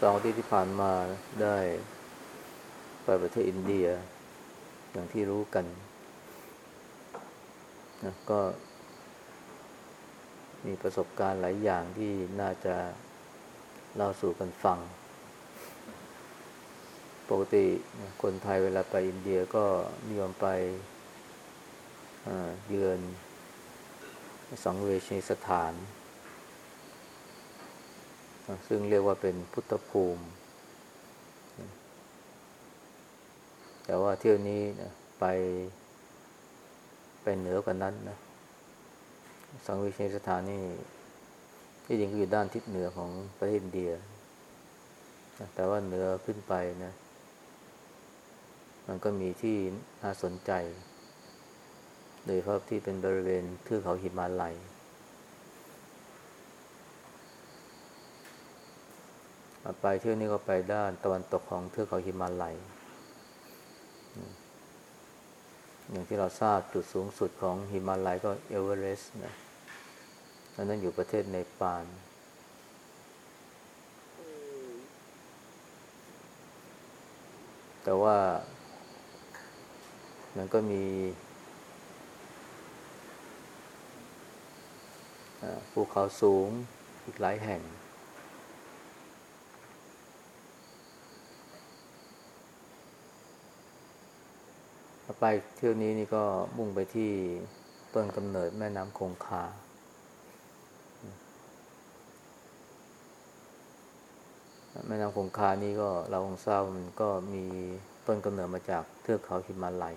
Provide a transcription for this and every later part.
สองทิตย์ที่ผ่านมาได้ไปประเทศอินเดีย อย่างที่รู้กันนะก็ มีประสบการณ์หลายอย่างที่น่าจะเล่าสู่กันฟัง ปกติคนไทยเวลาไปอินเดียก็นิยมไปเยือนสังเวชนีสถาน ซึ่งเรียกว่าเป็นพุทธภูมิ แต่ว่าเที่ยวนี้ไปไปเหนือกว่านั้นนะสังเวชนสถานนี่ที่จริงก็อยู่ด้านทิศเหนือของประเทศอินเดีย แต่ว่าเหนือขึ้นไปนะ มันก็มีที่น่าสนใจ โดยเฉพาะที่เป็นบริเวณเทือกเขาหิมาลัย ไปเที่ยวนี้ก็ไปด้านตะวันตกของเทือกเขาหิมาลัย อย่างที่เราทราบจุดสูงสุดของหิมาลัยก็เอเวอเรสต์นะอันนั้นอยู่ประเทศเนปาลแต่ว่า มันก็มีภูเขาสูงอีกหลายแห่ง ไปเที่ยวนี้นี่ก็มุ่งไปที่ต้นกำเนิดแม่น้ำคงคา แม่น้ำคงคานี่ก็เราคงทราบมันก็มีต้นกำเนิดมาจากเทือกเขาหิมาลัย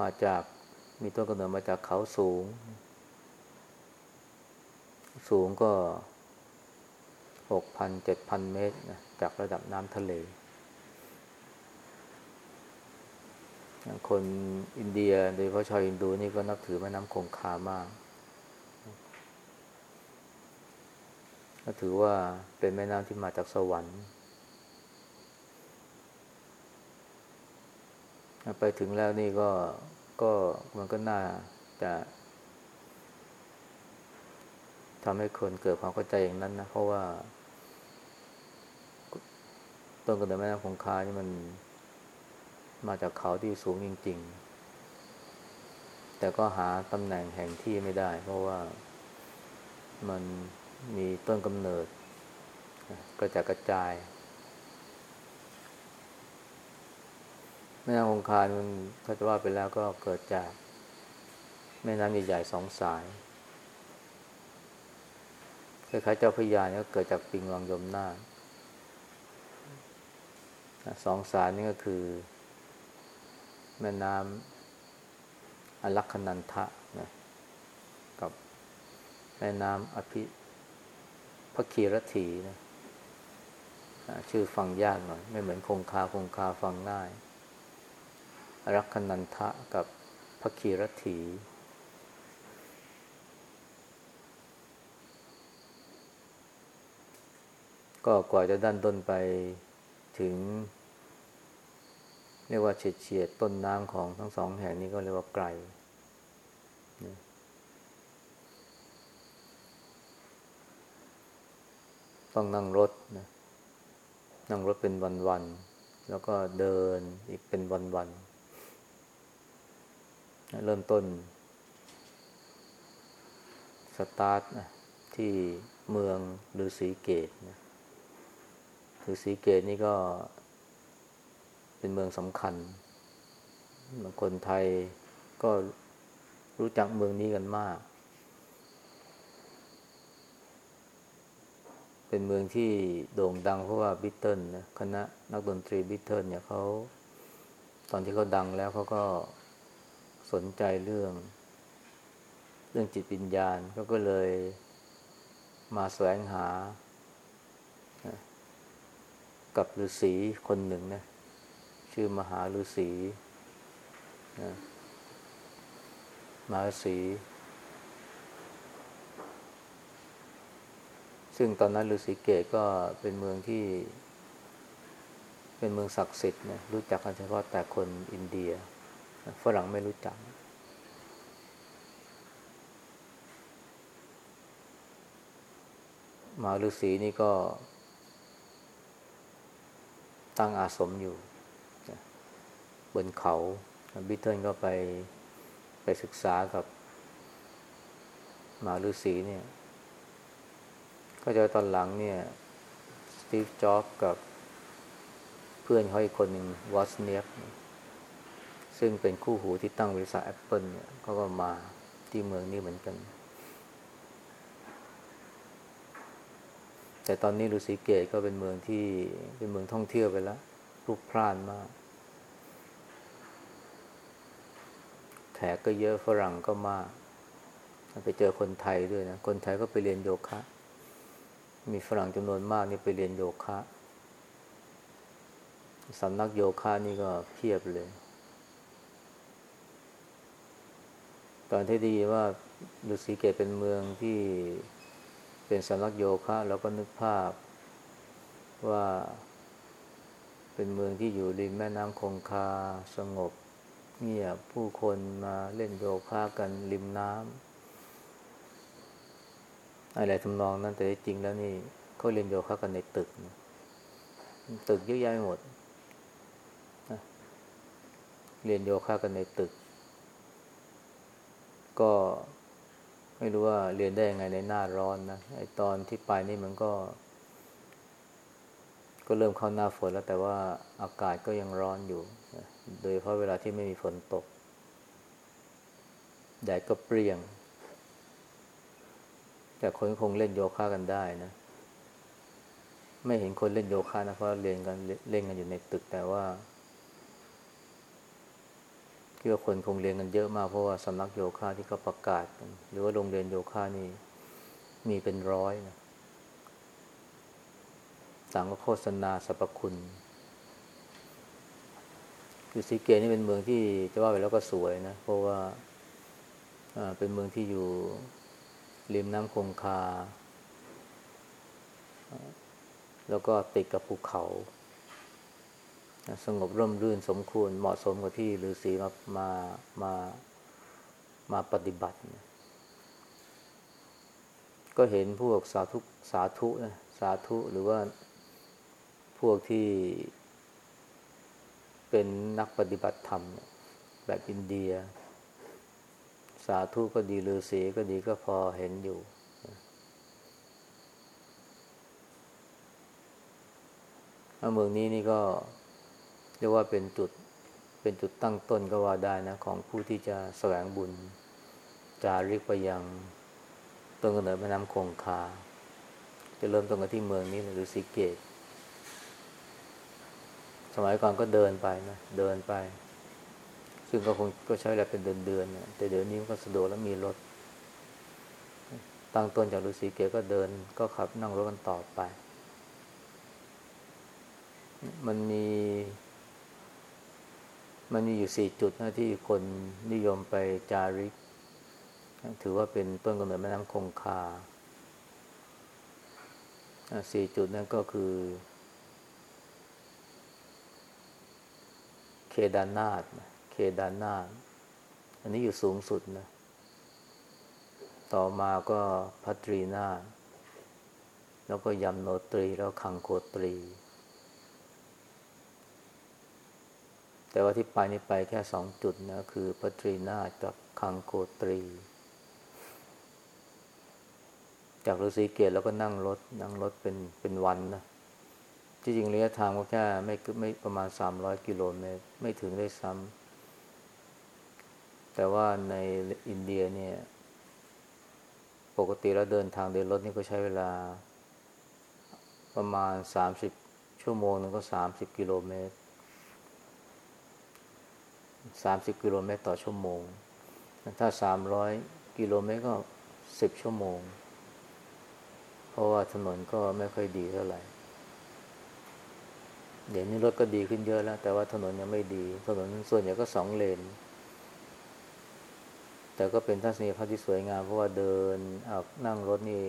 มาจากมีต้นกำเนิดมาจากเขาสูง สูงก็หกพันเจ็ดพันเมตรนะจากระดับน้ำทะเล คนอินเดียโดยเฉพาะชาวอินดูนี่ก็นับถือแม่น้ำคงคามาก ก็ถือว่าเป็นแม่น้ำที่มาจากสวรรค์ ไปถึงแล้วนี่ก็ก็มันก็น่าจะ ทำให้คนเกิดความเข้าใจอย่างนั้นนะ เพราะว่า ต้นกำเนิดแม่น้ำคงคานี่มันมาจากเขาที่สูงจริง ๆ แต่ก็หาตำแหน่งแห่งที่ไม่ได้ เพราะว่ามันมีต้นกำเนิด กระจายกระจายแม่น้ำคงคามันถ้าจะว่าไปแล้วก็เกิดจาก แม่น้ำใหญ่ๆสองสาย ล้ายๆเจ้าพยาเนี่ยเกิดจากปิงวังยมนาสองสายนี่ก็คือ แม่น้ำอลักขนันทะนะกับแม่น้ำอภิพคีรถีนะชื่อฟังยากหน่อย ไม่เหมือนคงคาคงคาฟังง่ายอลักขนันทะกับพคีรถี ก็กว่าจะดันต้นไปถึง เรียกว่าเฉียดเฉียดต้นน้ำของทั้งสองแห่งนี้ก็เรียกว่าไกล ต้องนั่งรถนะนั่งรถเป็นวันๆ แล้วก็เดินอีกเป็นวันๆ เริ่มต้น สตาร์ทนะที่เมืองฤาษีเกตนะ ฤาษีเกตนี่ก็เป็นเมืองสำคัญ คนไทยก็รู้จักเมืองนี้กันมาก เป็นเมืองที่โด่งดังเพราะว่าบีทเทิลนะคณะนักดนตรีบีทเทิลเนี่ยเขาตอนที่เขาดังแล้วเขาก็สนใจเรื่อง เรื่องจิตวิญญาณเขาก็เลยมาแสวงหา กับฤาษีคนหนึ่งนะ ชื่อมหาฤาษีนะมหาฤาษีซึ่งตอนนั้นฤาษีเกตก็เป็นเมืองที่ เป็นเมืองศักดิ์สิทธิ์นะรู้จักกันเฉพาะแต่คนอินเดีย ฝรั่งไม่รู้จักมาฤาษีนี่ก็ ตั้งอาสมอยู่บนเขาบิทเทิลก็ไปไปศึกษากับมาฤาษีเนี่ย ก็จอตอนหลังเนี่ย สตีฟจ็อบส์กับเพื่อนเขาอีกคนหนึ่งวอซเนียกซึ่งเป็นคู่หูที่ตั้งบริษัทแอปเปิลเนี่ยเขาก็มาที่เมืองนี้เหมือนกัน แต่ตอนนี้ฤาษีเกศก็เป็นเมืองที่เป็นเมืองท่องเที่ยวไปแล้วพลุกพล่านมาก แขกก็เยอะฝรั่งก็มาก ไปเจอคนไทยด้วยนะ คนไทยก็ไปเรียนโยคะ มีฝรั่งจำนวนมากนี่ไปเรียนโยคะสำนักโยคะนี่ก็เพียบเลย ตอนที่ดีว่าดุสีเกตเป็นเมืองที่ เป็นสำนักโยคะเราก็นึกภาพว่า เป็นเมืองที่อยู่ริมแม่น้ำคงคาสงบเงียบผู้คนมาเล่นโยคะกันริมน้ำอะไรทำนองนั้นแต่จริงแล้วนี่เขาเรียนโยคะกันในตึก ตึกเยอะแยะหมดเรียนโยคะกันในตึก ก็ ไม่รู้ว่าเรียนได้ยังไงในหน้าร้อนนะไอตอนที่ไปนี่มันก็ ก็เริ่มเข้าหน้าฝนแล้วแต่ว่าอากาศก็ยังร้อนอยู่ โดยเพราะเวลาที่ไม่มีฝนตกแดดก็เปรี้ยง แต่คนคงเล่นโยคะกันได้นะ ไม่เห็นคนเล่นโยคะนะเพราะเรียนกันเล่นกันอยู่ในตึกแต่ว่า คิดว่าคนคงเรียนกันเยอะมากเพราะว่าสำนักโยคะที่เขาประกาศกันหรือว่าโรงเรียนโยคะนี่มีเป็นร้อยนะต่างก็โฆษณาสรรพคุณคือสีเกนี่เป็นเมืองที่จะว่าไปแล้วก็สวยนะ เพราะว่าเป็นเมืองที่อยู่ริมน้ำคงคา แล้วก็ติดกับภูเขา สงบร่มรื่นสมควรเหมาะสมกับที่ฤาษีมามามามาปฏิบัติ ก็เห็นพวกสาธุสาธุนะสาธุหรือว่าพวกที่เป็นนักปฏิบัติธรรม แบบอินเดีย สาธุก็ดีฤาษีก็ดีก็พอเห็นอยู่เมืองนี้นี่ก็ เรียกว่าเป็นจุดเป็นจุดตั้งต้นก็ว่าได้นะ ของผู้ที่จะแสวงบุญจาริกไปยังต้นกำเนิดแม่น้ำคงคา จะเริ่มต้นกันที่เมืองนี้หรือสีเกต สมัยก่อนก็เดินไปนะ เดินไป ซึ่งก็คงก็ใช้เวลาเป็นเดือนเดือนนะแต่เดี๋ยวนี้มันก็สะดวกแล้วมีรถ ตั้งต้นจากฤาษีเกก็เดินก็ขับนั่งรถกันต่อไป มันมี มันมีอยู่สี่จุดนะที่คนนิยมไปจาริก ถือว่าเป็นต้นกำเนิดแม่น้ำคงคาสี่จุดนั้นก็คือ เคดานาตเคดานาตอันนี้อยู่สูงสุดนะ ต่อมาก็พัตรีนาแล้วก็ยำโนตรีแล้วคังโคตรี แต่ว่าที่ไปนี่ไปแค่สองจุดนะคือพัตรีนาตกับคังโคตรี จากฤาษีเกตแล้วก็นั่งรถ นั่งรถเป็นเป็นวันนะที่จริงระยะทางก็แค่ไม่ไม่ประมาณสามร้อยกิโลเมตร ไม่ถึงได้ซ้ำแต่ว่าในอินเดียเนี่ย ปกติแล้วเดินทางโดยรถนี่ก็ใช้เวลา ประมาณสามสิบชั่วโมงนึงก็สามสิบกิโลเมตร สามสิบกิโลเมตรต่อชั่วโมง ถ้าสามร้อยกิโลเมตรก็สิบชั่วโมง เพราะว่าถนนก็ไม่ค่อยดีเท่าไหร่ เดี๋ยวนี้รถก็ดีขึ้นเยอะแล้ว แต่ว่าถนนยังไม่ดี ถนนส่วนใหญ่ก็สองเลน แต่ก็เป็นทัศนียภาพที่สวยงาม เพราะว่าเดินอานั่งรถนี่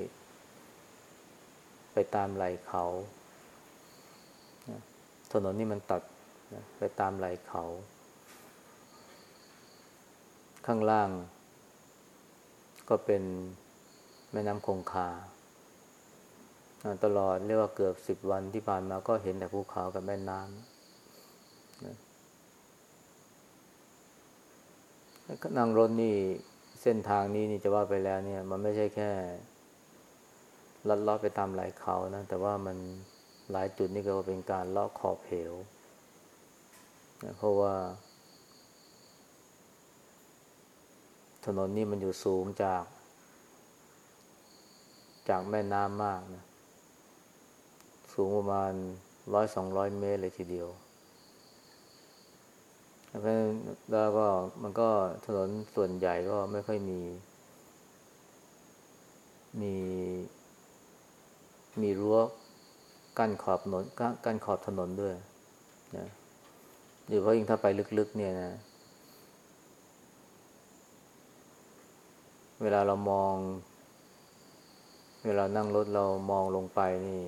ไปตามไหลเขา ถนนนี่มันตัดไปตามไหลเขา ข้างล่าง ก็เป็นแม่น้ำคงคา ตลอดเรียกว่าเกือบสิบวันที่ผ่านมาก็เห็นแต่ภูเขากับแม่น้ำนั่งรถนี่เส้นทางนี้นี่จะว่าไปแล้วเนี่ย มันไม่ใช่แค่ลัดเลาะไปตามหลายเขานะ แต่ว่ามันหลายจุดนี่ก็เป็นการเลาะขอบเหว เพราะว่า ถนนนี่มันอยู่สูงจาก จากแม่น้ำมากนะ สูงประมาณร้อยสองร้อยเมตรเลยทีเดียว แล้วก็มันก็ถนนส่วนใหญ่ก็ไม่ค่อยมี มี มีรั้วกั้นขอบถนนกั้นขอบถนนด้วยนะหรือเพราะยิ่งถ้าไปลึกๆ เนี่ยนะ เวลาเรามอง เวลานั่งรถเรามองลงไปนี่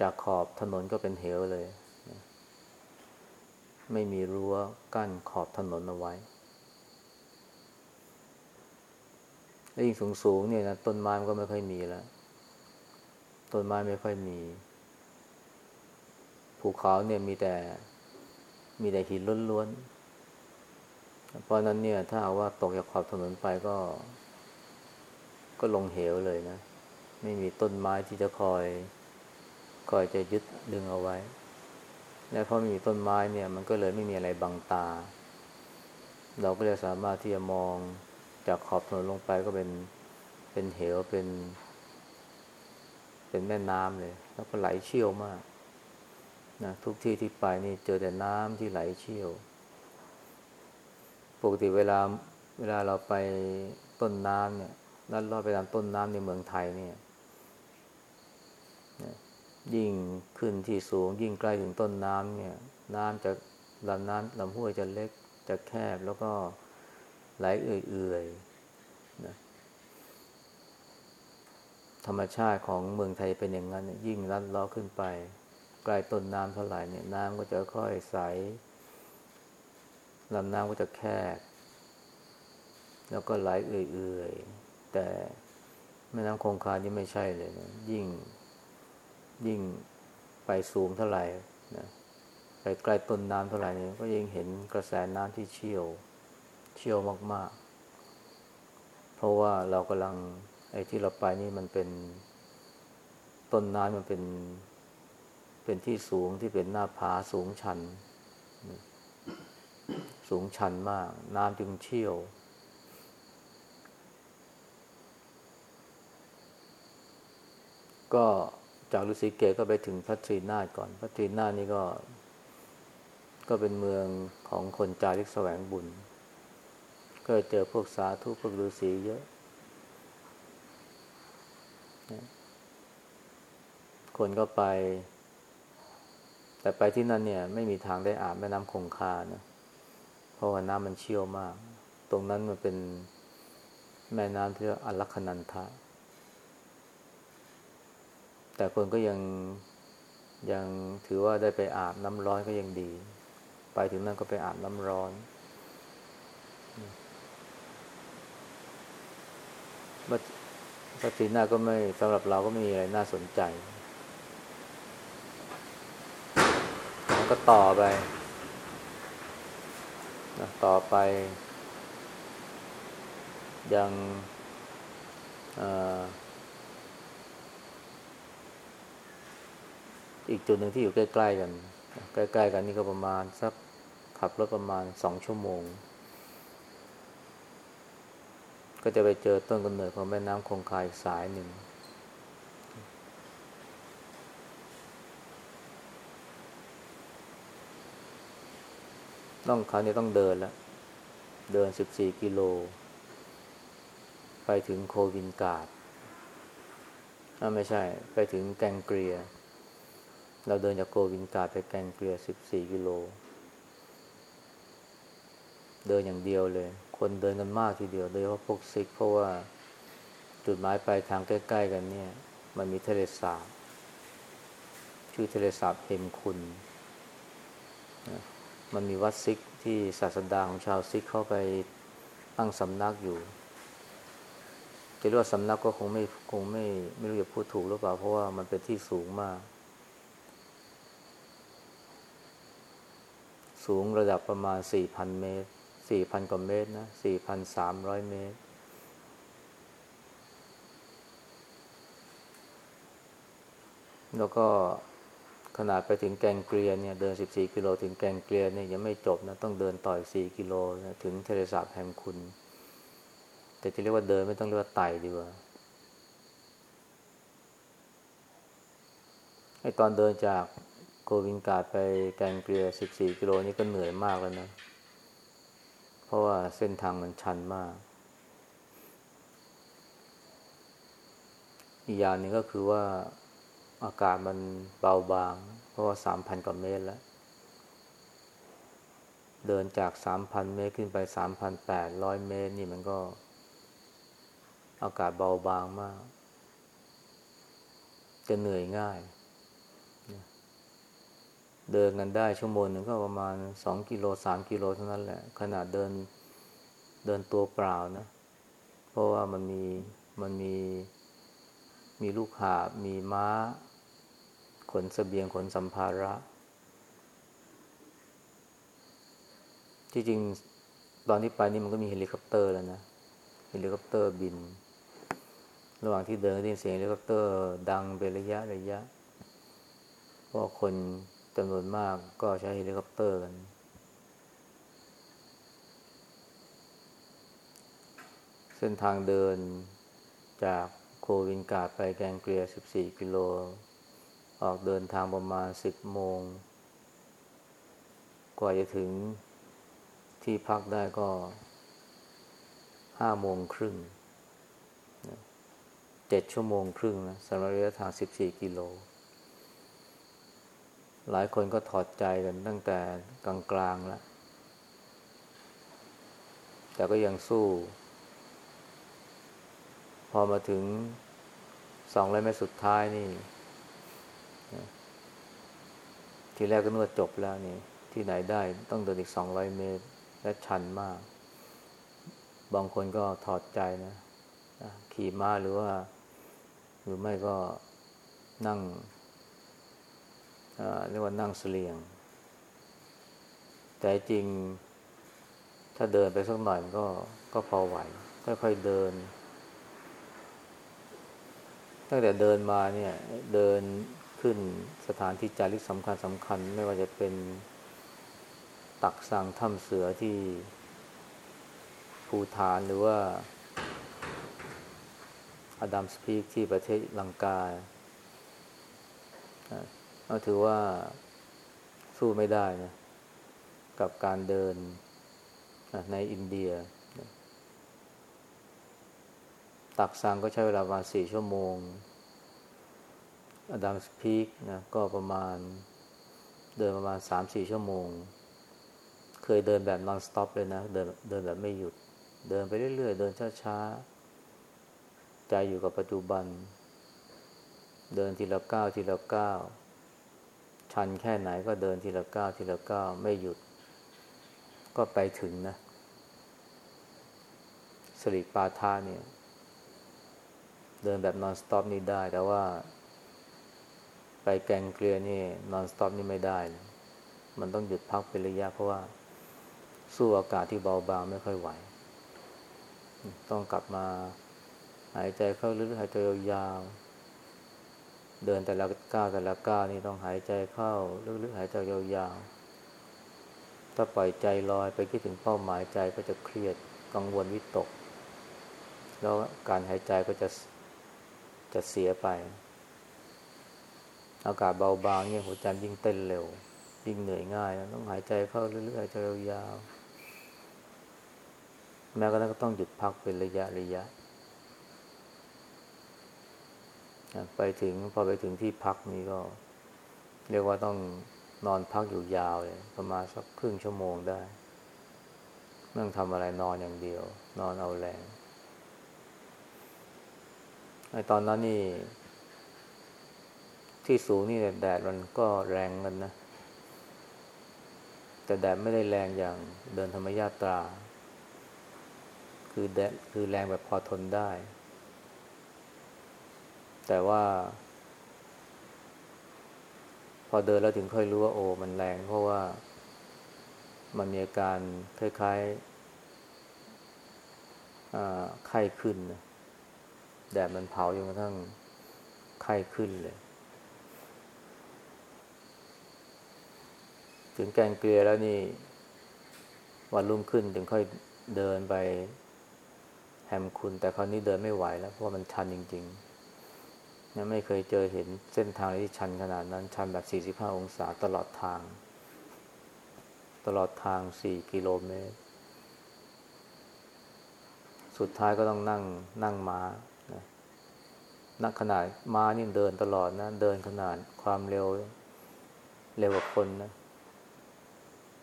จากขอบถนนก็เป็นเหวเลย ไม่มีรั้วกั้นขอบถนนเอาไว้และยิ่งสูงๆเนี่ยนะต้นไม้มันก็ไม่ค่อยมีแล้วต้นไม้ไม่ค่อยมี ภูเขาเนี่ยมีแต่มีแต่หินล้วนๆ เพราะนั้นเนี่ย ถ้าเอาว่าตกจากขอบถนนไปก็ ก็ลงเหวเลยนะ ไม่มีต้นไม้ที่จะคอย คอยจะยึดดึงเอาไว้ และเพราะไม่มีต้นไม้เนี่ย มันก็เลยไม่มีอะไรบังตา เราก็เลยสามารถที่จะมองจากขอบถนนลงไปก็เป็น เป็นเหวเป็น เป็นแม่น้ำเลย แล้วก็ไหลเชี่ยวมากนะทุกที่ที่ไปนี่เจอแต่น้ำที่ไหลเชี่ยว ปกติเวลาเวลาเราไปต้นน้ำเนี่ยลัดลอดไปตามต้นน้ำในเมืองไทยเนี่ยยิ่งขึ้นที่สูง ยิ่งใกล้ถึงต้นน้ำเนี่ย น้ำจะลำน้ำลำห้วยจะเล็กจะแคบแล้วก็ไหลเอื่อยๆนะธรรมชาติของเมืองไทยเป็นอย่างนั้น ยิ่งลัดล้อขึ้นไป ใกล้ต้นน้ำเท่าไหร่เนี่ย น้ำก็จะค่อยใส ลำน้ำก็จะแคบ แล้วก็ไหลเอื่อยๆ แต่แม่น้ำคงคานี่ไม่ใช่เลยนะยิ่ง ยิ่งไปสูงเท่าไหร่นะไปใกล้ต้นน้ำเท่าไหร่นี่ก็ยิ่งเห็นกระแสน้ำที่เชี่ยว เชี่ยวมาก ๆ เพราะว่าเรากำลังไอ้ที่เราไปนี่มันเป็นต้นน้ำมันเป็น เป็นที่สูงที่เป็นหน้าผาสูงชัน สูงชันมาก น้ำจึงเชี่ยว ก็จากลุสีเกตก็ไปถึงพัทรีนาก่อน พัทรีนานี่ก็ ก็เป็นเมืองของคนจาริกแสวงบุญ ก็เจอพวกสาธุพวกฤาษีเยอะ คนก็ไป แต่ไปที่นั่นเนี่ย ไม่มีทางได้อาบแม่น้ำคงคานะ ราะว่าน้ำมันเชี่ยวมาก ตรงนั้นมันเป็นแม่น้ำที่เรียกอลัคนันทะ แต่คนก็ยังยังถือว่าได้ไปอาบน้ำร้อนก็ยังดี ไปถึงนั่นก็ไปอาบน้ำร้อนพระศรีนาก็ไม่สำหรับเราก็ไม่มีอะไรน่าสนใจมันก็ต่อไป นะต่อไป ยังอีกจุดหนึ่งที่อยู่ใกล้ ๆ กัน ใกล้ ๆ กันนี่ก็ประมาณสักขับรถประมาณสองชั่วโมง ก็จะไปเจอต้นกำเนิดของแม่น้ำคงคาอีกสายหนึ่ง ต้องเขาเนี่ยต้องเดินแล้ว เดินสิบสี่กิโล ไปถึงโควินกาดถ้าไม่ใช่ ไปถึงแกงเกลีย เราเดินจากโควินกาดไปแกงเกลียสิบสี่กิโล เดินอย่างเดียวเลย คนเดินกันมากทีเดียว โดยเฉพาะพวกซิก เพราะว่าจุดหมายปลายทางใกล้ ๆ กันเนี่ย มันมีทะเลสาบชื่อทะเลสาบเฮมคุณ มันมีวัดซิกที่ศาสดาของชาวซิกเข้าไปตั้งสำนักอยู่ จะเรียกว่าสำนักก็คงไม่คงไม่ไม่รู้จะพูดถูกหรือเปล่า เพราะว่ามันเป็นที่สูงมาก สูงระดับประมาณสี่พันเมตรสี่พันกว่าเมตรนะสี่พันสามร้อยเมตร แล้วก็ ขนาดไปถึงแกงเกลียเนี่ยเดินสิบสี่กิโลถึงแกงเกลียเนี่ยยังไม่จบนะต้องเดินต่อยสี่กิโลนะถึงทะเลสาบแห่งคุณ แต่จะเรียกว่าเดินไม่ต้องเรียกว่าไต่ดีกว่าไอตอนเดินจากโกวิงกาดไปแกงเกลียสิบสี่กิโลนี่ก็เหนื่อยมากแล้วนะ เพราะว่าเส้นทางมันชันมาก อีกอย่างหนึ่งก็คือว่า อากาศมันเบาบาง เพราะว่าสามพันกว่าเมตรแล้ว เดินจากสามพันเมตรขึ้นไปสามพันแปดร้อยเมตรนี่มันก็ อากาศเบาบางมาก จะเหนื่อยง่าย เดินกันได้ชั่วโมงหนึ่งก็ประมาณสองกิโลสามกิโลเท่านั้นแหละ ขนาดเดินเดินตัวเปล่านะ เพราะว่ามันมีมันมีมีลูกหาบมีม้า ขนสเสบียงขนสัมภาระ ที่จริงตอนที่ไปนี่มันก็มีเฮลิคอปเตอร์แล้วนะ เฮลิคอปเตอร์บิน ระหว่างที่เดินก็ได้ยินเสียงเฮลิคอปเตอร์ดังเป็นระยะระยะ เพราะคนจำนวนมากก็ใช้เฮลิคอปเตอร์กันเส้นทางเดินจากโควินด์กาตไปกังกาเรีย 14 กิโล ออกเดินทางประมาณ10โมง กว่าจะถึงที่พักได้ก็5โมงครึ่งเจ็ดชั่วโมงครึ่งนะสำหรับระยะทาง14กิโล หลายคนก็ถอดใจกันตั้งแต่กลางๆแล้ว แต่ก็ยังสู้ พอมาถึงสองร้อยเมตรสุดท้ายนี่ ทีแรกก็นวดจบแล้วนี่ ที่ไหนได้ต้องเดินอีกสองร้อยเมตร และชันมาก บางคนก็ถอดใจนะ ขี่ม้าหรือว่า หรือไม่ก็นั่งเรียกว่านั่งเสลียง แต่จริง ถ้าเดินไปสักหน่อยก็ก็พอไหว ค่อยๆเดิน ตั้งแต่เดินมาเนี่ย เดิน ขึ้นสถานที่จาริกสำคัญสำคัญ ไม่ว่าจะเป็นตักสังถ้ำเสือที่ภูฐานหรือว่าอดัมสปีกที่ประเทศลังกาก็ถือว่าสู้ไม่ได้นะกับการเดินในอินเดีย ตักสังก็ใช้เวลาประมาณสี่ชั่วโมง อดัมสพีกนะก็ประมาณเดินประมาณสามสี่ชั่วโมง เคยเดินแบบนอนสต็อปเลยนะ เดินเดินแบบไม่หยุด เดินไปเรื่อย ๆ เดินช้าๆ ใจอยู่กับปัจจุบัน เดินทีละก้าวทีละก้าวชันแค่ไหนก็เดินทีละก้าวทีละก้าวไม่หยุด ก็ไปถึงนะสริปาทาเนี่ย เดินแบบนอนสต็อปนี่ได้แต่ว่า ไปแกงเกลียนี่นอนสต็อปนี่ไม่ได้ มันต้องหยุดพักเป็นระยะเพราะว่า สู้อากาศที่เบาบางไม่ค่อยไหว ต้องกลับมาหายใจเข้าลึกหายใจยาวเดินแต่ละก้าวแต่ละก้าวนี่ต้องหายใจเข้าลึกๆหายใจยาวๆ ถ้าปล่อยใจลอยไปคิดถึงเป้าหมายใจก็จะเครียดกังวลวิตก แล้วการหายใจก็จะจะเสียไป อากาศเบาบางเนี่ยหัวใจยิ่งเต้นเร็ว ยิ่งเหนื่อยง่าย ต้องหายใจเข้าเรื่อยๆหายใจยาวแม้กระทั่งก็ต้องหยุดพักเป็นระยะระยะ ไปถึงพอไปถึงที่พักนี้ก็ เรียกว่าต้องนอนพักอยู่ยาวเลยประมาณสักครึ่งชั่วโมงได้ไม่ต้องทำอะไรนอนอย่างเดียว นอนเอาแรงไอ้ตอนนั้นนี่ ที่สูงนี่แดดมันก็แรงกันนะ แต่แดดไม่ได้แรงอย่างเดินธรรมยาตรา คือแดดคือแรงแบบพอทนได้ แต่ว่า พอเดินแล้วถึงค่อยรู้ว่าโอ้มันแรง เพราะว่ามันมีอาการคล้ายๆไข้ขึ้นนะแดดมันเผาจนกระทั่งไข้ขึ้นเลย ถึงแกงเกลียแล้วนี่ วันรุ่งขึ้นถึงค่อยเดินไปแฮมคุณ แต่คราวนี้เดินไม่ไหวแล้ว เพราะมันชันจริงๆยังไม่เคยเจอเห็นเส้นทางที่ชันขนาดนั้น ชันแบบ 45 องศาตลอดทาง ตลอดทาง 4 กิโลเมตร สุดท้ายก็ต้องนั่งนั่งมา้านักขนาดม้านี่เดินตลอดนะ เดินขนาดความเร็ว เร็วกว่าคนนะ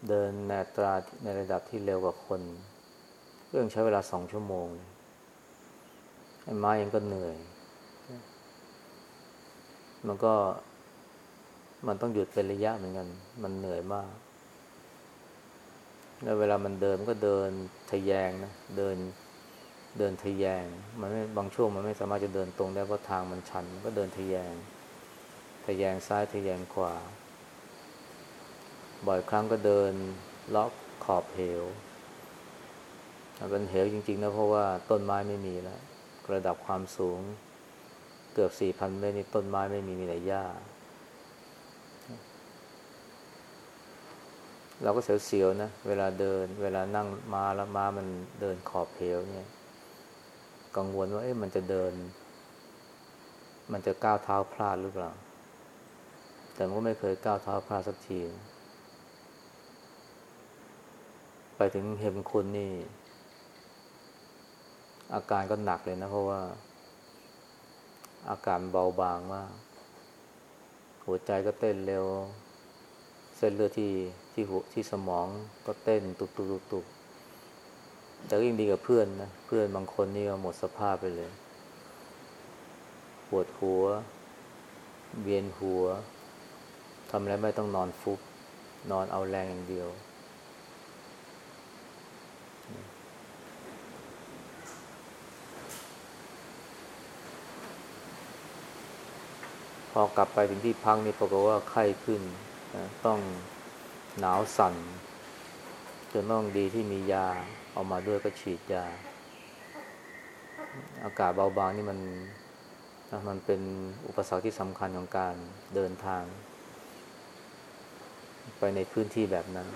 เดินในตราในระดับที่เร็วกว่าคนเรื่องใช้เวลาสองชั่วโมงไอ้ม้าเองก็เหนื่อย มันก็ มันต้องหยุดเป็นระยะเหมือนกัน มันเหนื่อยมาก แล้วเวลามันเดินมันก็เดินทะแยงนะ เดิน เดินทะแยง มันไม่บางช่วงมันไม่สามารถจะเดินตรงได้เพราะทางมันชันมันก็เดินทะแยง ทะแยงซ้ายทะแยงขวา บ่อยครั้งก็เดินเล็อกขอบเหวเป็นเหวจริง ๆ นะ เพราะว่าต้นไม้ไม่มีแล้วระดับความสูงเกือบสี่พันเมตรนี่ต้นไม้ไม่มีมีแต่หญ้า เราก็เสียวๆนะ เวลาเดิน เวลานั่งมาแล้วมามันเดินขอบเหวเนี่ย กังวลว่าเอ๊ะมันจะเดิน มันจะก้าวเท้าพลาดหรือเปล่า แต่มันก็ไม่เคยก้าวเท้าพลาดสักที ไปถึงเฮมคุณนี่ อาการก็หนักเลยนะ เพราะว่า อาการเบาบางมาก หัวใจก็เต้นเร็ว เส้นเลือดที่ที่หัวที่สมองก็เต้นตุบตุบตุบตุบแต่ก็ยิ่งดีกับเพื่อนนะ เพื่อนบางคนนี่ก็หมดสภาพไปเลย ปวดหัว เวียนหัวทำอะไรไม่ต้องนอนฟุบนอนเอาแรงอย่างเดียว พอกลับไปถึงที่พักนี่ปรากฏว่าไข้ขึ้นนะต้องหนาวสั่นจนต้องดีที่มียาเอามาด้วยก็ฉีดยา อากาศเบาบางนี่มันมันเป็นอุปสรรคที่สำคัญของการเดินทาง ไปในพื้นที่แบบนั้น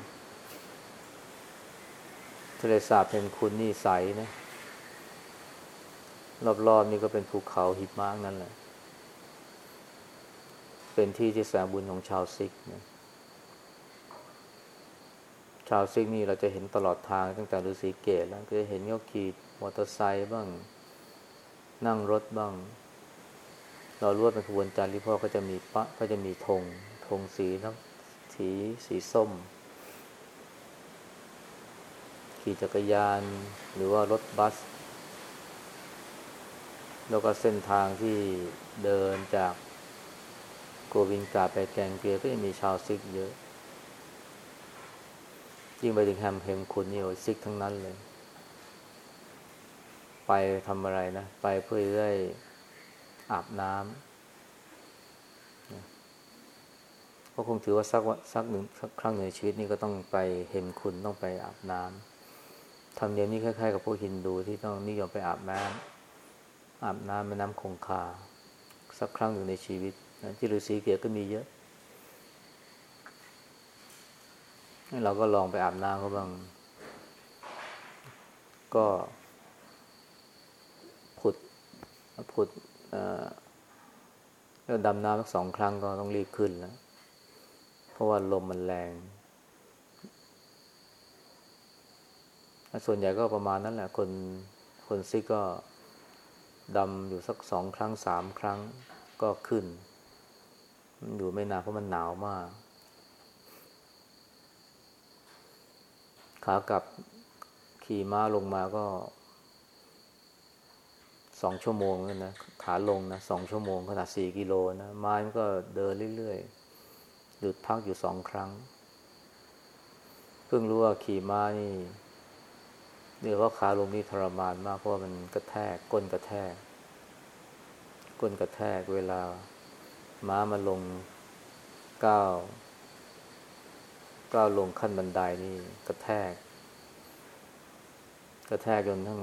ทะเลสาบเพนคุณนี่ใสนะรอบๆนี่ก็เป็นภูเขาหิมะนั่นแหละ เป็นที่ที่แสงบุญของชาวซิกนะชาวซิกนี่เราจะเห็นตลอดทางตั้งแต่ฤาษีเกตแล้วก็จะเห็นเขาขี่มอเตอร์ไซค์บ้าง นั่งรถบ้าง เราลวดเป็นขบวนจารีพ่อก็จะมีปะก็จะมีธงธงสีน้ำสีสีส้ม ขี่จักรยาน หรือว่ารถบัส แล้วก็เส้นทางที่เดินจาก โกวินกาไปแกงเกลียก็จะมีชาวซิกเยอะ ยิ่งไปถึงแฮมเพมคุณนี่โอ้ซิกทั้งนั้นเลย ไปทำอะไรนะ ไปเพื่อได้อาบน้ำก็คงถือว่าสักสักหนึ่งสักครั้งในชีวิตนี่ก็ต้องไปเห็นคุณต้องไปอาบน้ำทำเนียมนี้คล้ายๆกับพวกฮินดูที่ต้องนิยมไปอาบน้ำอาบน้ำแม่น้ำคงคา สักครั้งหนึ่งในชีวิต ที่ฤาษีเกียรก็มีเยอะ เราก็ลองไปอาบน้ำเขาบ้าง ก็ผุดผุดแล้วดำน้ำสักสองครั้งก็ต้องรีบขึ้นแล้ว เพราะว่าลมมันแรง ส่วนใหญ่ก็ประมาณนั้นแหละ คนคนซิก็ดำอยู่สักสองครั้งสามครั้งก็ขึ้น อยู่ไม่นานเพราะมันหนาวมาก ขากลับขี่ม้าลงมาก็สองชั่วโมงนะขาลงนะสองชั่วโมงขนาดสี่กิโลนะม้ามันก็เดินเรื่อยๆ หยุดพักอยู่สองครั้ง เพิ่งรู้ว่าขี่ม้านี่เนี่ยว่าขาลงนี่ทรมานมากเพราะว่ามันกระแทกก้นกระแทก ก้นกระแทกเวลา ม้ามาลงก้าวก้าวลงขั้นบันไดนี่กระแทก กระแทกจนทั้ง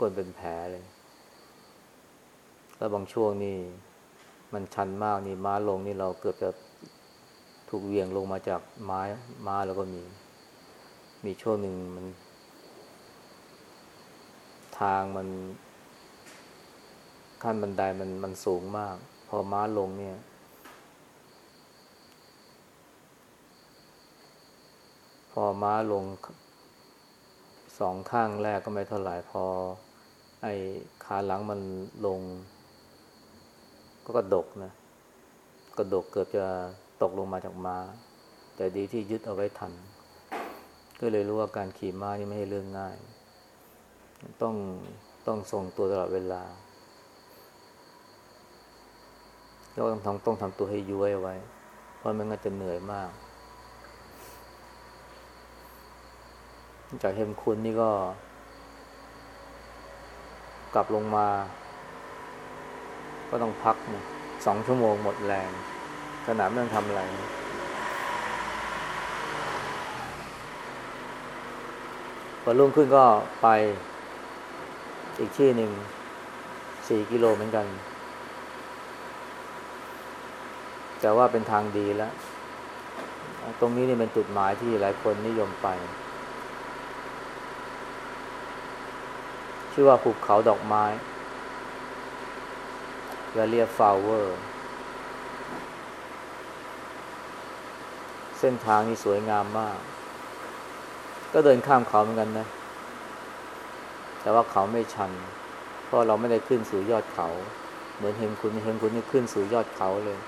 ก้นเป็นแผลเลย แล้วบางช่วงนี่มันชันมากนี่ม้าลงนี่เราเกือบจะถูกเวียงลงมาจากไม้ม้าแล้วก็มี มีช่วงหนึ่งมัน ทางมันขั้นบันไดมันมันสูงมาก พอม้าลงเนี่ย อม้าลงสองข้างแรกก็ไม่เท่าไหร่พอ ไอ้ขาหลังมันลง ก็กระดกนะกระดกเกือบจะตกลงมาจากม้า แต่ดีที่ยึดเอาไว้ทัน ก็เลยรู้ว่าการขี่ม้านี่ไม่ใช่เรื่องง่าย ต้องต้องทรงตัวตลอดเวลาแล้วต้องทำต้องทำตัวให้ย้วยเอาไว้ เพราะมันก็จะเหนื่อยมาก จากเฮมคุณนี่ก็ กลับลงมา ก็ต้องพักนะสองชั่วโมงหมดแรง ขนาดไม่ต้องทำอะไร พอรุ่งขึ้นก็ไปอีกที่หนึ่งสี่กิโลเหมือนกัน แต่ว่าเป็นทางดีแล้ว ตรงนี้นี่เป็นจุดหมายที่หลายคนนิยมไป ชื่อว่าภูเขาดอกไม้ Valley of Flower เส้นทางนี่สวยงามมาก ก็เดินข้ามเขาเหมือนกันนะ แต่ว่าเขาไม่ชัน เพราะเราไม่ได้ขึ้นสู่ยอดเขา เหมือนเฮมคุณเฮมคุณนี่ขึ้นสู่ยอดเขาเลย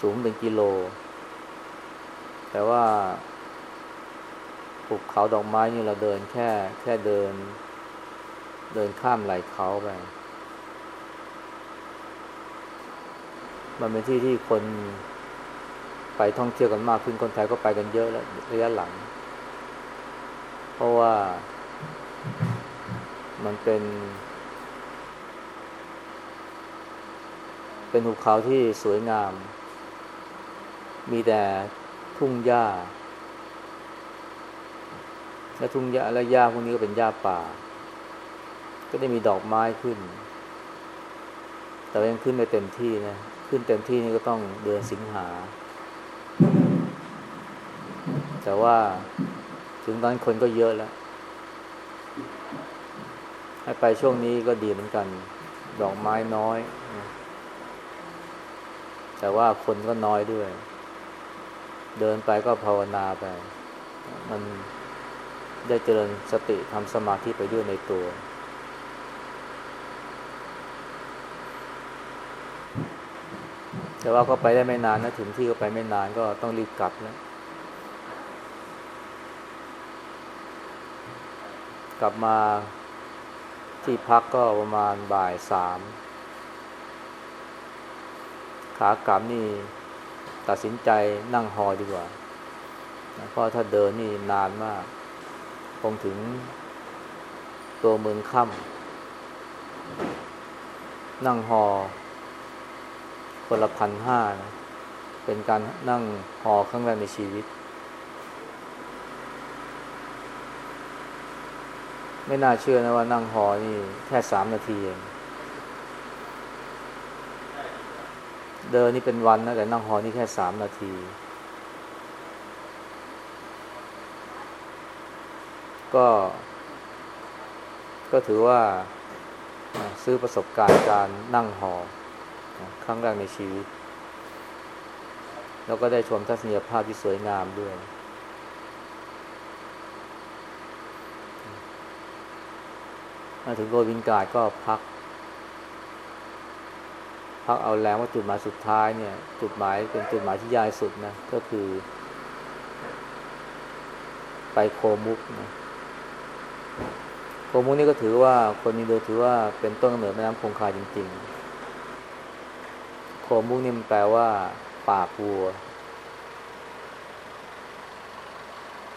สูงเป็นกิโล แต่ว่า ภูเขาดอกไม้นี่เราเดินแค่ แค่เดิน เดินข้ามไหลเขาไป มันเป็นที่ที่คนไปท่องเที่ยวกันมากขึ้นคนไทยก็ไปกันเยอะแล้วระยะหลัง เพราะว่ามันเป็น เป็นภูเขาที่สวยงาม มีแต่ทุ่งหญ้า และทุ่งหญ้าและหญ้าพวกนี้ก็เป็นหญ้าป่า ก็ได้มีดอกไม้ขึ้น แต่ยังขึ้นไม่เต็มที่นะ ขึ้นเต็มที่นี่ก็ต้องเดือนสิงหา แต่ว่าถึงตอนคนก็เยอะแล้วให้ไปช่วงนี้ก็ดีเหมือนกัน ดอกไม้น้อย แต่ว่าคนก็น้อยด้วย เดินไปก็ภาวนาไป มัน ได้เจริญสติทำสมาธิไปด้วยในตัว แต่ว่าก็ไปได้ไม่นานนะถึงที่ก็ไปไม่นานก็ต้องรีบกลับแล้วกลับมาที่พักก็ประมาณบ่ายสามขากลับนี่ตัดสินใจนั่งฮอดีกว่าเพราะถ้าเดินนี่นานมาก คงถึงตัวเมืองค่ำนั่งฮอคนละพันห้านะเป็นการนั่งฮอครั้งแรกในชีวิต ไม่น่าเชื่อนะว่านั่งฮอนี่แค่สามนาทีเองเดินนี่เป็นวันนะแต่นั่งฮอนี่แค่สามนาที ก็ ก็ถือว่าซื้อประสบการณ์การนั่งหอครั้งแรกในชีวิต แล้วก็ได้ชมทัศนียภาพที่สวยงามด้วย มาถึงโรวินการ์ดก็พัก พักเอาแรงว่าจุดหมายสุดท้ายเนี่ย จุดหมายเป็นจุดหมายที่ยายสุดนะ ก็คือ ไปโคมุกนะ โคมุกนี่ก็ถือว่าคนอินโดถือว่าเป็นต้นกำเนิดแม่น้ำคงคาจริง ๆ โคมุกนี่มันแปลว่าปากวัว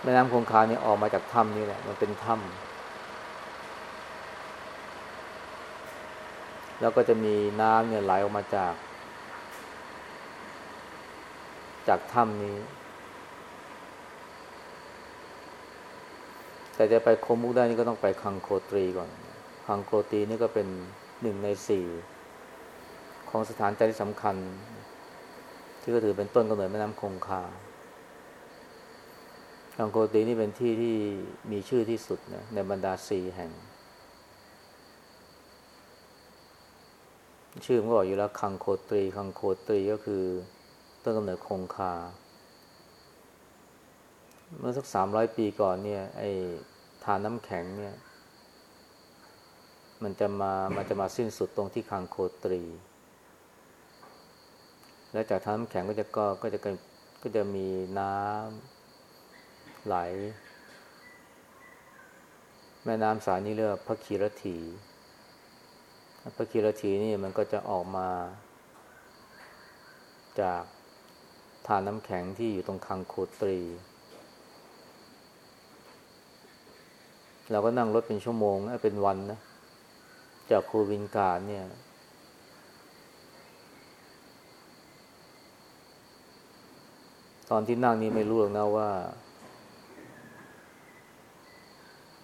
แม่น้ำคงคาเนี่ยออกมาจากถ้ำนี่แหละ มันเป็นถ้ำแล้วก็จะมีน้ำเนี่ยไหลออกมาจาก จากถ้ำนี้ แต่จะไปโคมุกได้นี่ก็ต้องไปคังโคตรีก่อน คังโคตรีนี่ก็เป็นหนึ่งในสี่ของสถานใจที่สำคัญ ที่ก็ถือเป็นต้นกำเนิดแม่น้ำคงคาคังโคตรีนี่เป็นที่ที่มีชื่อที่สุดนะในบรรดาสี่แห่ง ชื่อมันก็บอกอยู่แล้วคังโคตรีคังโคตรีก็คือต้นกำเนิดคงคา เมื่อสักสามร้อยปีก่อนเนี่ย ไอ้ทานน้ำแข็งเนี่ย มันจะมามันจะมาสิ้นสุดตรงที่คังโคตรี และจากทานน้ำแข็งก็จะก็ก็จะก็จะมีน้ำไหล แม่น้ำสายนี้เรียกพระคีรถีพระคีรถีนี่มันก็จะออกมา จากทานน้ำแข็งที่อยู่ตรงคังโคตรี เราก็นั่งรถเป็นชั่วโมงนะเป็นวันนะ จากโควินการเนี่ย ตอนที่นั่งนี่ไม่รู้หรอกนะว่า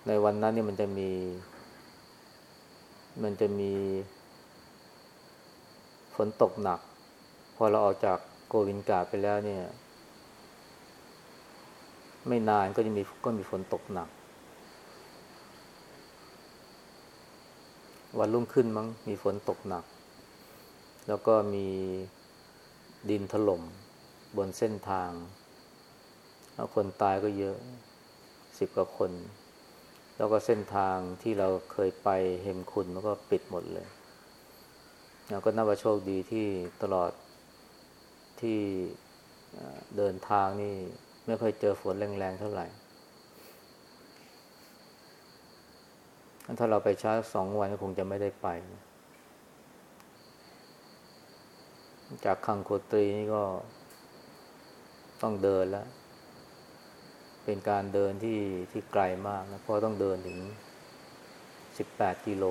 ในวันนั้นนี่มันจะมี มันจะมีฝนตกหนัก พอเราออกจากโกวินกาไปแล้วเนี่ย ไม่นานก็จะมีก็มีฝนตกหนัก วันรุ่งขึ้นมั้งมีฝนตกหนัก แล้วก็มีดินถล่มบนเส้นทางแล้วคนตายก็เยอะสิบกว่าคน แล้วก็เส้นทางที่เราเคยไปเฮมคุณมันก็ปิดหมดเลยแล้วก็นับว่าโชคดีที่ตลอดที่เดินทางนี่ไม่ค่อยเจอฝนแรงๆเท่าไหร่ ถ้าเราไปช้าสองวันก็คงจะไม่ได้ไป จากคังโคตรีนี่ก็ต้องเดินแล้ว เป็นการเดินที่ที่ไกลมากนะเพราะต้องเดินถึงสิบแปดกิโล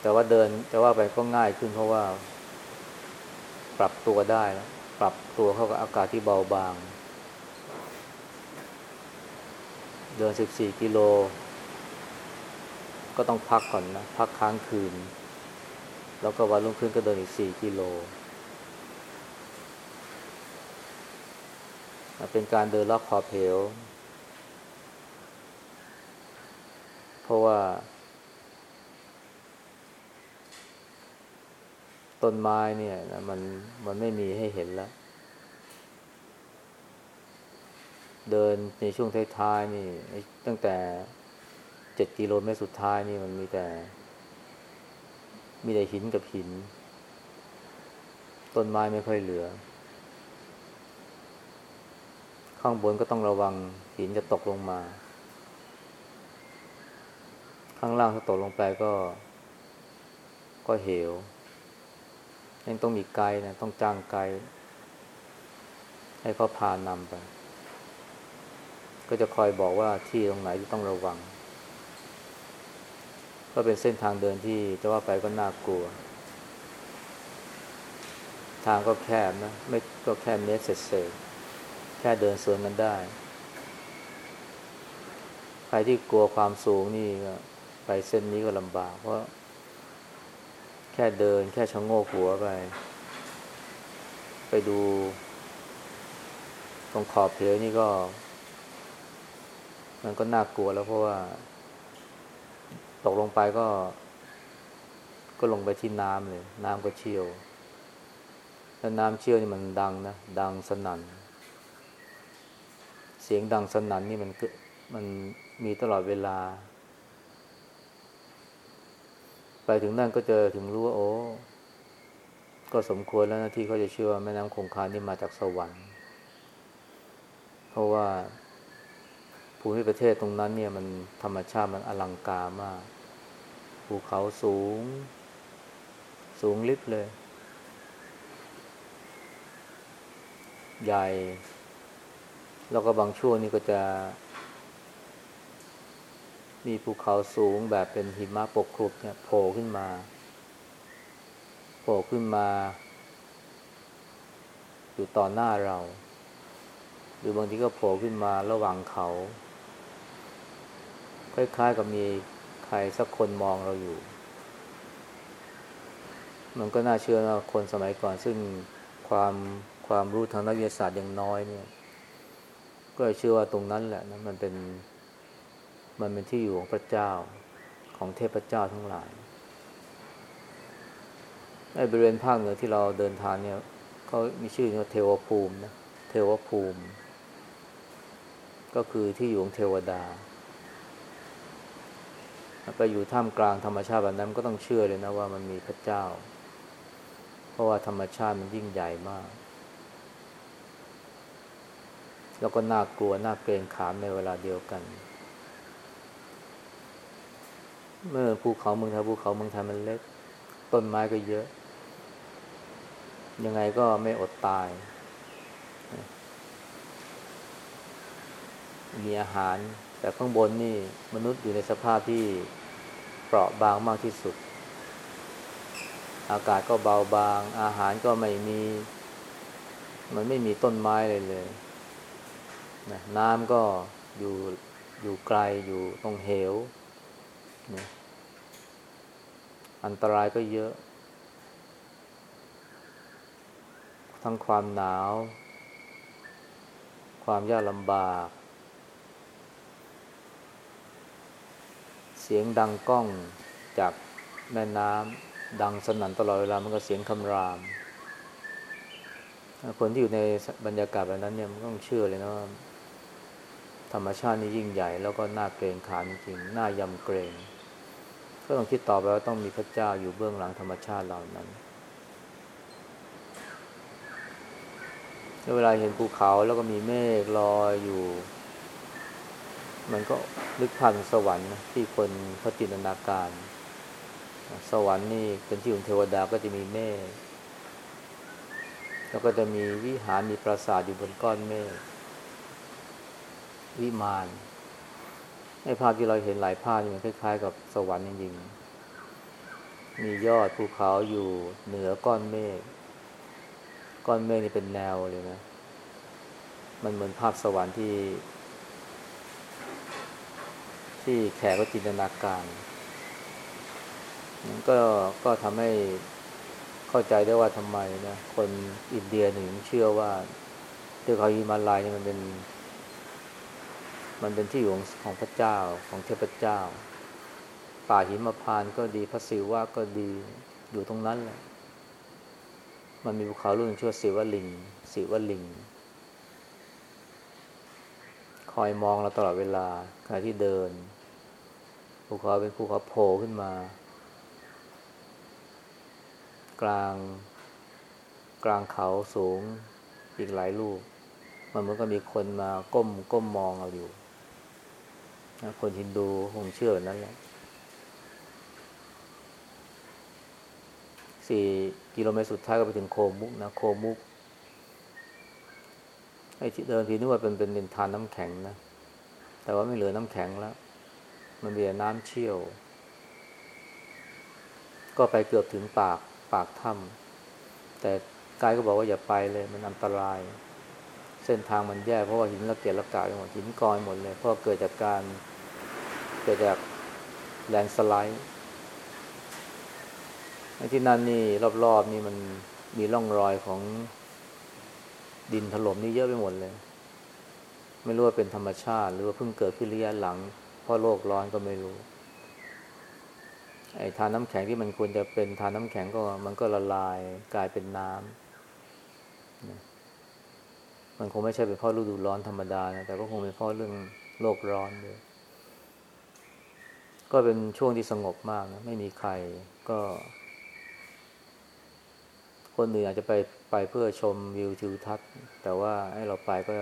แต่ว่าเดินจะว่าไปก็ง่ายขึ้นเพราะว่า ปรับตัวได้ปรับตัวเข้ากับอากาศที่เบาบาง เดินสิบสี่กิโล ก็ต้องพักก่อนนะ พักค้างคืน แล้วก็วันรุ่งขึ้นก็เดินอีกสี่กิโล เป็นการเดินรอบขอบเหว เพราะว่า ต้นไม้เนี่ยมันมันไม่มีให้เห็นแล้ว เดินในช่วงท้ายๆนี่ตั้งแต่เจ็ดกิโลเมตรสุดท้ายนี่มันมีแต่ มีแต่หินกับหิน ต้นไม้ไม่ค่อยเหลือ ข้างบนก็ต้องระวังหินจะตกลงมา ข้างล่างถ้าตกลงไปก็ ก็เหวยังต้องมีไกด์นะ ต้องจ้างไกด์ให้เขาพานำไป ก็จะคอยบอกว่าที่ตรงไหนที่ต้องระวัง ก็เป็นเส้นทางเดินที่จะว่าไปก็น่ากลัว ทางก็แคบนะ ไม่ก็แค่เมตรเศษแค่เดินสวนกันได้ ใครที่กลัวความสูงนี่ก็ไปเส้นนี้ก็ลำบาก เพราะ แค่เดิน แค่ชะโงกหัวไป ไปดู ตรงขอบเพลนี่ก็ มันก็น่ากลัวแล้วเพราะว่า ตกลงไปก็ ก็ลงไปที่น้ำเลย น้ำก็เชี่ยวแล้วน้ำเชี่ยวนี่มันดังนะ ดังสนั่น เสียงดังสนั่นนี่มันมันมีตลอดเวลา ไปถึงนั่นก็เจอถึงรู้ว่าโอ้ ก็สมควรแล้วนะที่เขาจะเชื่อว่าแม่น้ำคงคานี่มาจากสวรรค์ เพราะว่า ภูมิประเทศตรงนั้นเนี่ยมันธรรมชาติมันอลังการมาก ภูเขาสูง สูงลิบเลย ใหญ่ แล้วก็บางช่วงนี่ก็จะ มีภูเขาสูงแบบเป็นหิมะปกคลุมเนี่ยโผล่ขึ้นมา โผล่ขึ้นมา อยู่ต่อหน้าเรา หรือบางทีก็โผล่ขึ้นมาระหว่างเขา คล้ายๆกับมีใครสักคนมองเราอยู่ มันก็น่าเชื่อว่าคนสมัยก่อนซึ่งความความรู้ทางนักวิทยาศาสตร์ยังน้อยเนี่ย ก็เชื่อว่าตรงนั้นแหละนะมันเป็นมันเป็นที่อยู่ของพระเจ้าของเทพเจ้าทั้งหลายในบริเวณภาคเหนือที่เราเดินทางเนี่ยเขามีชื่อว่าเทวภูมินะเทวภูมิ ก็คือที่อยู่ของเทวดา ไปอยู่ท่ามกลางธรรมชาติแบบนั้นก็ต้องเชื่อเลยนะว่ามันมีพระเจ้า เพราะว่าธรรมชาติมันยิ่งใหญ่มาก แล้วก็น่ากลัวน่าเกรงขามในเวลาเดียวกัน เมื่อภูเขาเมืองไทยภูเขาเมืองไทยมันเล็ก ต้นไม้ก็เยอะ ยังไงก็ไม่อดตาย มีอาหารแต่ข้างบนนี่มนุษย์อยู่ในสภาพที่ เปราะบางมากที่สุด อากาศก็เบาบาง อาหารก็ไม่มี มันไม่มีต้นไม้เลยเลยนะน้ำก็อยู่อยู่ไกลอยู่ตรงเหวนะอันตรายก็เยอะ ทั้งความหนาว ความยากลำบาก สียงดังก้องจากแม่น้ำดังสนั่นตลอดเวลามันก็เสียงคำราม คนที่อยู่ในบรรยากาศแบบนั้นเนี่ยมันต้องเชื่อเลยนะว่าธรรมชาตินี่ยิ่งใหญ่ แล้วก็น่าเกรงขามจริงน่ายำเกรงก็ต้องคิดต่อไปว่าต้องมีพระเจ้าอยู่เบื้องหลังธรรมชาติเหล่านั้นเวลาเห็นภูเขาแล้วก็มีเมฆลอยอยู่ มันก็นึกพันสวรรค์ที่คนเขาจินตนาการ สวรรค์นี่เป็นที่ของเทวดาก็จะมีเมฆแล้วก็จะมีวิหารมีปราสาทอยู่บนก้อนเมฆวิมานไอ้ภาพที่เราเห็นหลายภาพมันคล้ายๆ กับสวรรค์จริงๆมียอดภูเขาอยู่เหนือก้อนเมฆก้อนเมฆนี่เป็นแนวเลยนะ มันเหมือนภาพสวรรค์ที่ ที่แขกก็จินตนาการนั้นก็ก็ทำให้เข้าใจได้ว่าทำไมนะคนอินเดียถึงเชื่อว่าเทือกเขาฮิมาลายนี่มันเป็น มันเป็นที่อยู่ของพระเจ้าของเทพเจ้า ป่าหิมพานก็ดีพระศิวะก็ดีอยู่ตรงนั้นแหละมันมีภูเขาลูกหนึ่งชื่อสิวลิงสิวลิง คอยมองเราตลอดเวลาขณะที่เดิน ภูเขาเป็นภูเขาโผล่ขึ้นมา กลาง กลางเขาสูงอีกหลายลูก มันมือนก็มีคนมาก้มก้มมองเราอยู่คนฮินดูคงเชื่อแบบนั้นแหละสี่กิโลเมตรสุดท้ายก็ไปถึงโคมุกนะโคมุกไอ้ที่เดินทีนึกว่าเป็นเป็นทานน้ำแข็งนะ แต่ว่าไม่เหลือน้ำแข็งแล้ว มันมีแต่น้ำเชี่ยว ก็ไปเกือบถึงปากปากถ้ำแต่กายก็บอกว่าอย่าไปเลย มันอันตราย เส้นทางมันแย่เพราะว่าหินละเกียดละกาไปหมดหินกอยหมดเลย เพราะเกิดจากการเกิดจากแลนสไลด์ที่นั่นนี่รอบๆนี่มันมีร่องรอยของดินถล่มนี่เยอะไปหมดเลย ไม่รู้ว่าเป็นธรรมชาติ หรือว่าเพิ่งเกิดขึ้นระยะหลัง ราะโลกร้อนก็ไม่รู้ ไอ้ทานน้ำแข็งที่มันควรจะเป็นทานน้ำแข็งก็มันก็ละลายกลายเป็นน้ำมันคงไม่ใช่เป็นเพราะฤดูร้อนธรรมดานะแต่ก็คงเป็นเพราะเรื่องโลกร้อนด้วยก็เป็นช่วงที่สงบมากนะไม่มีใครก็ คนอื่นอาจจะไปไปเพื่อชมวิวทิวทัศน์ แต่ว่าให้เราไปก็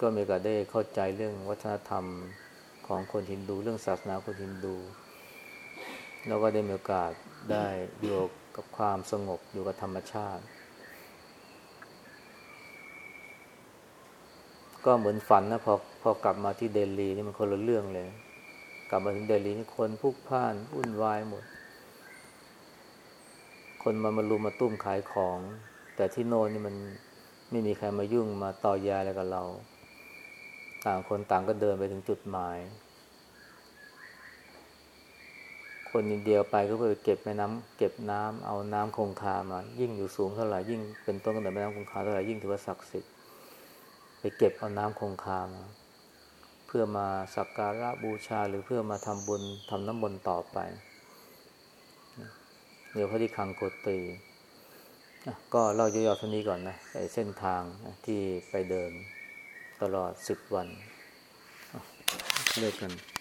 ก็มีโอกาสได้เข้าใจเรื่องวัฒนธรรม ของคนฮินดูเรื่องศาสนาคนฮินดู แล้วก็ได้มีโอกาสได้อยู่กับความสงบอยู่กับธรรมชาติ ก็เหมือนฝันนะพอพอกลับมาที่เดลีนี่มันคนละเรื่องเลย กลับมาถึงเดลีนี่คนพุกพ่านวุ่นวายหมด คนมามารุมมาตุ้มขายของ แต่ที่โน่นนี่มันไม่มีใครมายุ่งมาต่อยาอะไรกับเรา ต่างคนต่างก็เดินไปถึงจุดหมาย คนอินเดียไปก็ไปเก็บแม่น้ำเก็บน้ำเอาน้ำคงคามา ยิ่งอยู่สูงเท่าไหร่ยิ่งเป็นต้นกำเนิดแม่น้ำคงคาเท่าไหร่ยิ่งถือว่าศักดิ์สิทธิ์ไปเก็บเอาน้ำคงคามา เพื่อมาสักการะบูชาหรือเพื่อมาทำบุญทำน้ำมนต์ต่อไปเดี๋ยวพระที่คังโกตีก็เล่าย่อๆเท่านี้ก่อนนะไอ้เส้นทางที่ไปเดินตลอดสิบวันเลิกกัน